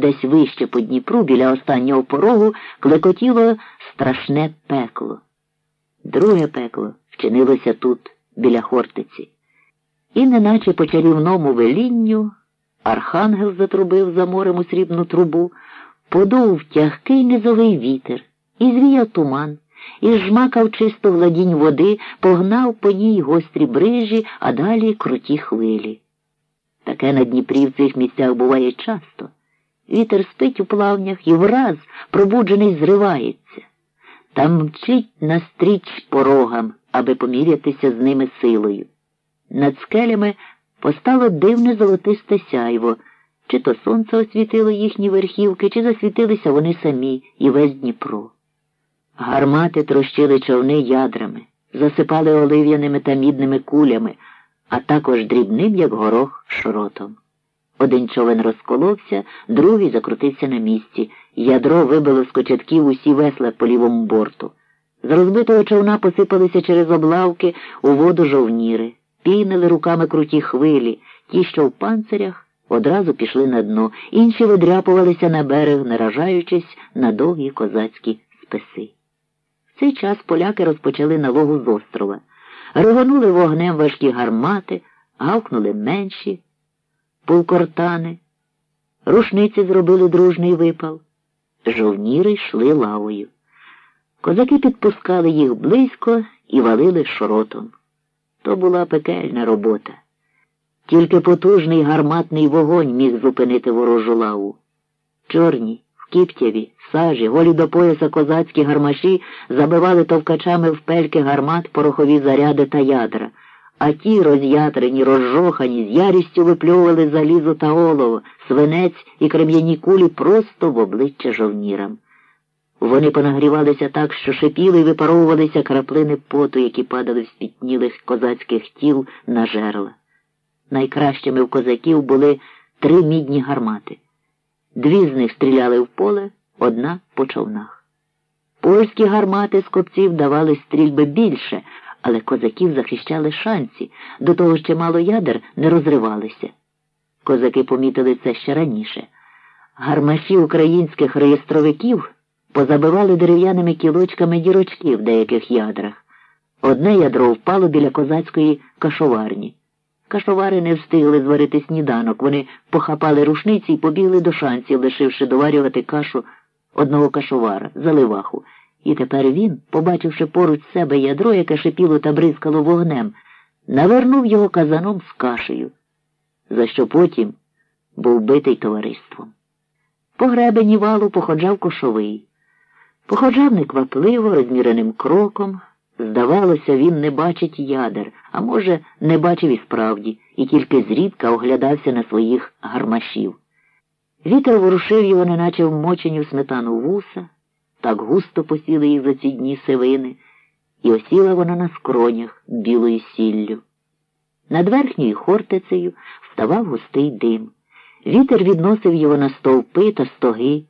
десь вище по Дніпру, біля останнього порогу, клекотіло страшне пекло. Друге пекло вчинилося тут, біля Хортиці. І неначе по чарівному велінню архангел затрубив за морем у срібну трубу, подув тягкий низовий вітер, і звіяв туман, і жмакав чисто гладінь води, погнав по ній гострі брижі, а далі круті хвилі. Таке на Дніпрі в цих місцях буває часто. Вітер спить у плавнях і враз, пробуджений, зривається. Там мчить настріч порогам, аби помірятися з ними силою. Над скелями постало дивне золотисте сяйво, чи то сонце освітило їхні верхівки, чи засвітилися вони самі і весь Дніпро. Гармати трощили човни ядрами, засипали олив'яними та мідними кулями, а також дрібним, як горох, шротом. Один човен розколовся, другий закрутився на місці. Ядро вибило з кочатків усі весла по лівому борту. З розбитого човна посипалися через облавки у воду жовніри, пінили руками круті хвилі, ті, що в панцирях, одразу пішли на дно, інші видряпувалися на берег, наражаючись на довгі козацькі списи. В цей час поляки розпочали налогу з острова, ригонули вогнем важкі гармати, гавкнули менші полкортани, рушниці зробили дружний випал, жовніри йшли лавою. Козаки підпускали їх близько і валили шротом. То була пекельна робота. Тільки потужний гарматний вогонь міг зупинити ворожу лаву. Чорні, в кіптяві, сажі, голі до пояса козацькі гармаші забивали товкачами в пельки гармат порохові заряди та ядра а ті роз'ятрені, розжохані, з ярістю випльовували залізо та олово, свинець і крем'яні кулі просто в обличчя жовнірам. Вони понагрівалися так, що шипіли і випаровувалися краплини поту, які падали в спітнілих козацьких тіл на жерла. Найкращими в козаків були три мідні гармати. Дві з них стріляли в поле, одна по човнах. Польські гармати з копців давали стрільби більше але козаків захищали шанці, до того ще мало ядер не розривалися. Козаки помітили це ще раніше. Гармаші українських реєстровиків позабивали дерев'яними кілочками дірочки в деяких ядрах. Одне ядро впало біля козацької кашоварні. Кашовари не встигли зварити сніданок, вони похапали рушниці і побігли до шанців, лишивши доварювати кашу одного кашовара, заливаху. І тепер він, побачивши поруч себе ядро, яке шипіло та бризкало вогнем, навернув його казаном з кашею, за що потім був битий товариством. По гребені валу походжав кошовий. Походжав неквапливо, розміреним кроком. Здавалося, він не бачить ядер, а може, не бачив і справді, і тільки зрідка оглядався на своїх гармашів. Вітер ворушив його, неначе вмочені в сметану вуса так густо посіли їх за ці дні сивини, і осіла вона на скронях білою сіллю. Над верхньою хортицею вставав густий дим. Вітер відносив його на стовпи та стоги,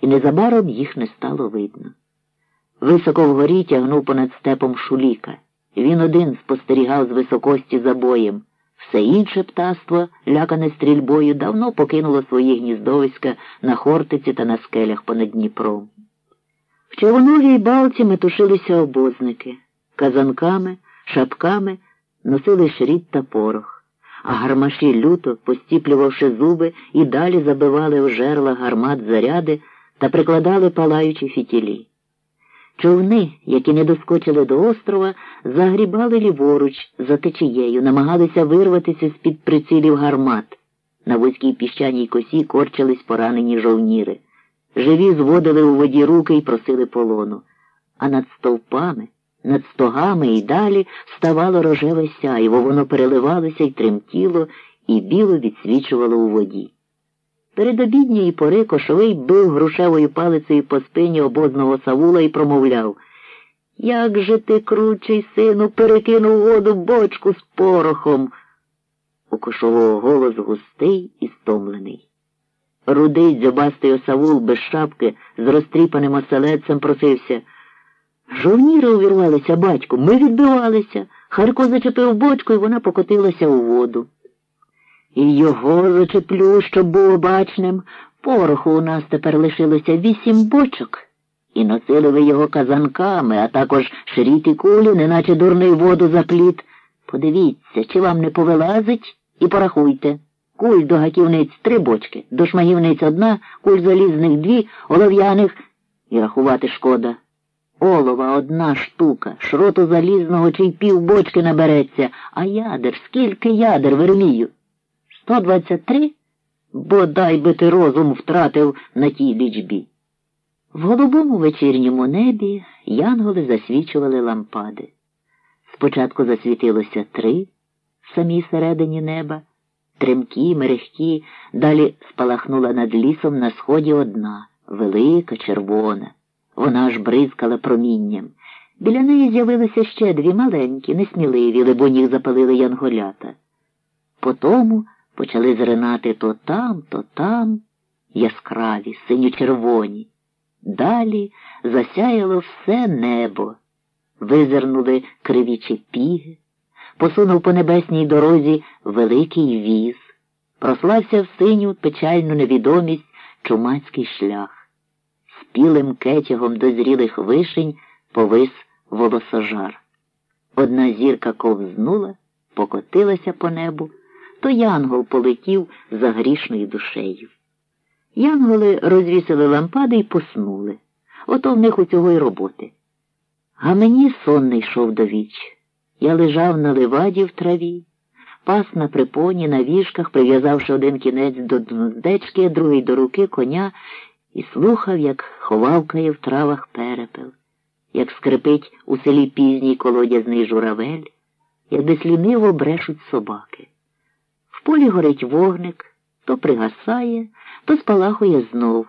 і незабаром їх не стало видно. Високо вгорі тягнув понад степом шуліка. Він один спостерігав з високості за боєм. Все інше птаство, лякане стрільбою, давно покинуло свої гніздовиська на хортиці та на скелях понад Дніпром. В Човновій балці метушилися обозники, казанками, шапками носили шріт та порох, а гармаші люто, постіплювавши зуби, і далі забивали в жерла гармат заряди та прикладали палаючі фітілі. Човни, які не доскочили до острова, загрібали ліворуч за течією, намагалися вирватися з-під прицілів гармат. На вузькій піщаній косі корчились поранені жовніри. Живі зводили у воді руки і просили полону, а над стовпами, над стогами і далі ставало рожеве сяйво, воно переливалося й тремтіло, і біло відсвічувало у воді. Перед обідньої пори кошовий бив грушевою палицею по спині обозного Савула і промовляв Як же ти, кручий, сину, перекинув воду бочку з порохом? У кошового голос густий і стомлений. Рудий дзьобастий осавул без шапки з розтріпаним оселедцем просився. Жовніри увірвалися, батьку, ми відбивалися. Харко зачепив бочку, і вона покотилася у воду. І його зачеплю, щоб був обачним, Пороху у нас тепер лишилося вісім бочок, і носили ви його казанками, а також шріти кулі, неначе дурний воду запліт. Подивіться, чи вам не повилазить, і порахуйте. Куль до гаківниць три бочки, до шмагівниць одна, куль залізних дві, олов'яних і рахувати шкода. Олова одна штука, шроту залізного чи й пів бочки набереться, а ядер, скільки ядер, Вермію? Сто двадцять три? Бодай би ти розум втратив на тій лічбі. В голубому вечірньому небі янголи засвічували лампади. Спочатку засвітилося три в самій середині неба, тремкі, мерехкі, далі спалахнула над лісом на сході одна, велика, червона. Вона аж бризкала промінням. Біля неї з'явилися ще дві маленькі, несміливі, либо їх запалили янголята. Потому почали зринати то там, то там яскраві, синьо-червоні. Далі засяяло все небо, визирнули кривічі піги, посунув по небесній дорозі великий віз, прослався в синю печальну невідомість чумацький шлях. Спілим кетягом дозрілих вишень повис волосожар. Одна зірка ковзнула, покотилася по небу, то янгол полетів за грішною душею. Янголи розвісили лампади і поснули. Ото в них у цього й роботи. А мені сон не йшов до віч. Я лежав на ливаді в траві, пас на припоні, на віжках, прив'язавши один кінець до гнуздечки, другий до руки коня, і слухав, як ховавкає в травах перепел, як скрипить у селі пізній колодязний журавель, як десь ліниво брешуть собаки. В полі горить вогник, то пригасає, то спалахує знов.